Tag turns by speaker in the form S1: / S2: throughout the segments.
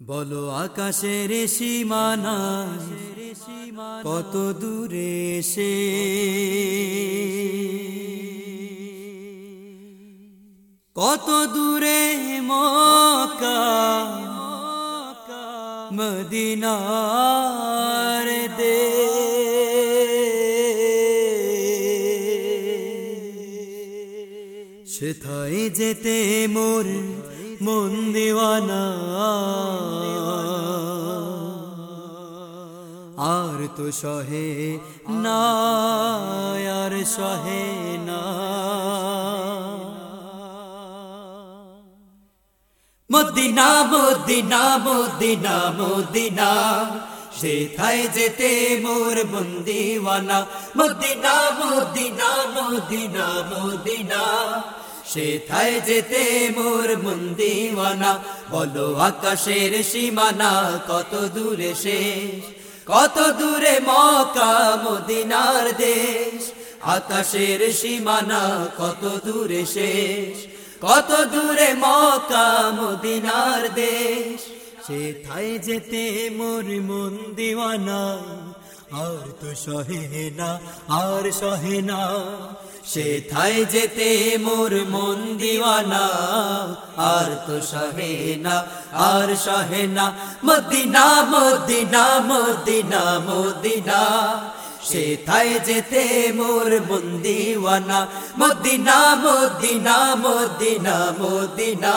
S1: বলো আকাশের সীমানা কত দূরে সে কত দূরে মক্কা মদিনার দে সেথায় যেতে মোর মন দিওয়ানা। আর তো সহে না, আর সহে না। মদিনা মদিনা মদিনা মদিনা, সেথায় যেতে মোর বন্দিওয়ানা মদিনা মদিনা মদিনা মদিনা সেথায় যেতে মোর বন্দিওয়ানা বলো আকাশের সীমানা, কত দূরে শেষ? কত দূরে মকা মদিনার দেশ? আকাশের সীমানা, কত দূরে শেষ? কত দূরে মকা মদিনার দেশ? সেথায় যেতে মোর মন দিওয়ানা আর তো সহে না, আর সহে না। সেথায় যেতে মোর মন দিওয়ানা, আর তো সহে না, আর সহে না। Medina Medina Medina Medina. সেথায় যেতে মোর বন্দিওয়ানা মদিনা মদিনা মদিনা মদিনা।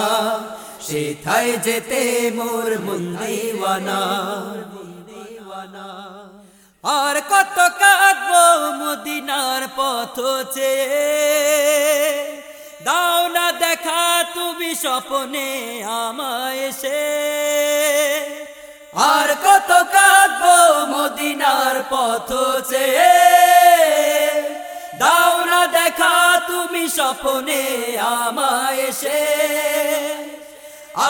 S1: সেথায় যেতে মোর বন্দিওয়ানা আর কত কাঁদবো মদিনার পথ চেয়ে দাও না দেখা তুমি স্বপনে আমায় এসে। আর কত কাঁদবো মদিনার পথ চেয়ে দাও না দেখা তুমি স্বপনে আমায় এসে।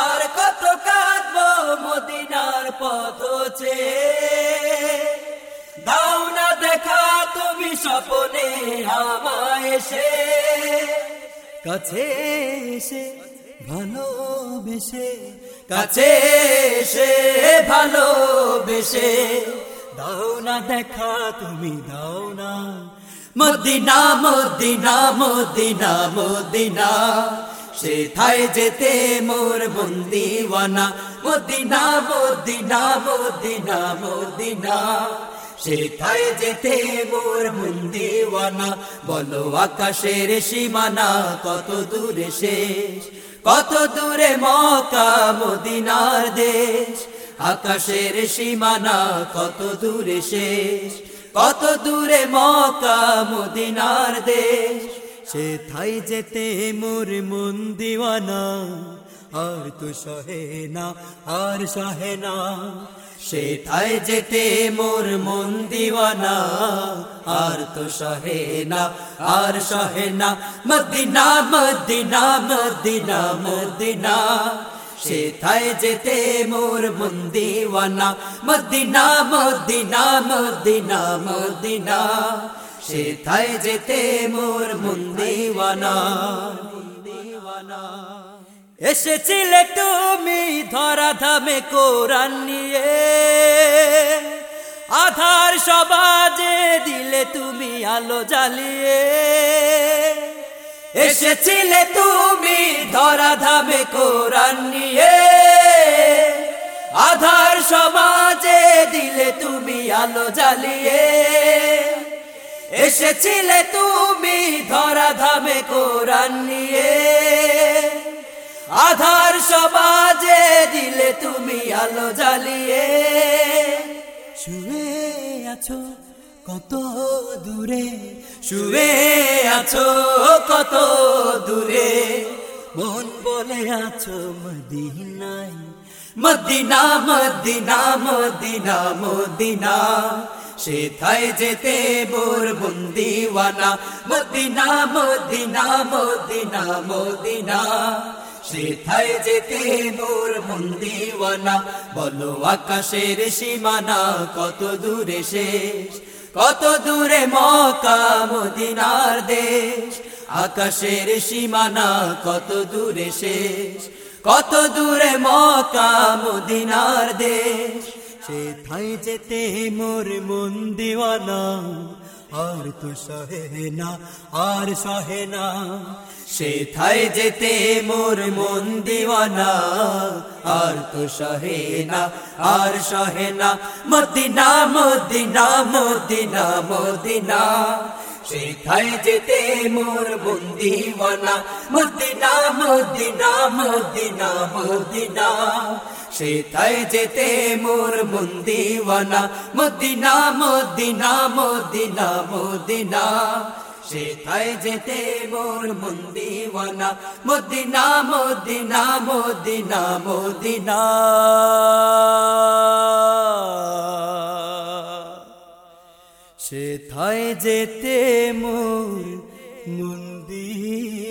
S1: আর কত কাঁদবো মদিনার পথ চেয়ে স্বপনে আমায় কাছে এসে ভালোবেসে, কাছে এসে ভালোবেসে, দাও না দেখা, তুমি দাও না। মদিনা মদিনা মদিনা মদিনা, সেথায় যেতে মোর বন্দিওয়ানা। মদিনা মদিনা মদিনা মদিনা সেথায় যেতে মোর বন্দিওয়ানা বলো আকাশের সীমানা, কত দূরে শেষ? কত দূরে মকা মদিনার দেশ? আকাশের সীমানা, কত দূরে শেষ? কত দূরে মকা মদিনার দেশ? সেথায় যেতে মোর মন দিওয়ানা? আর তো সহে না, আর সহে না। সেথায় যেতে মোর মন দিওয়ানা, আর তো সহে না, আর সহে না। মদিনা মদিনা মদিনা মদিনা, সেথায় যেতে মোর মন দিওয়ানা। মদিনা মদিনা মদিনা মদিনা, সেথায় যেতে মোর মন দিওয়ানা। এসেছিলে তুমি ধরা ধামে কোরআন নিয়ে। আধার সবাজে দিলে তুমি আলো জ্বালিয়ে। এসেছিলে তুমি ধরা ধামে কোরআন নিয়ে। আধার সমাজে দিলে তুমি আলো জ্বালিয়ে। এসেছিলে তুমি ধরা ধামে কোরআন নিয়ে। আধার সমাজে দিলে তুমি আলো জ্বালিয়ে। শুয়ে আছো কত দূরে? শুয়ে আছো কত দূরে? মন বলে আছো মদিনায়। Medina Medina Medina Medina. সেথায় যেতে মোর বন্দিওয়ানা মদিনা মদিনা মদিনা মদিনা। সেথায় যেতে মোর বন্দিওয়ানা বলো আকাশের সীমানা, কত দূরে শেষ? কত দূরে মকা মদিনার দেশ? আকাশের সীমানা, কত দূরে শেষ? কত দূরে মকা মদিনার দেশ? সে থাই যেতে মোর মন দিওয়ানা। আর তো সহে আর সহে না সে থাই যেতে মোর মন দিওয়ানা আর তো সহে আর সহে না মদিনা মদিনা মদিনা মদিনা। সেথায় যেতে মোর বন্দিওয়ানা মদিনা মদিনা মদিনা মদিনা। সেথায় যেতে মোর বন্দিওয়ানা মদিনা মদিনা মদিনা মদিনা। সেথায় যেতে মোর বন্দিওয়ানা মদিনা মদিনা মদিনা মদিনা। সে থাই যেতে মোর মন্দিওয়ানা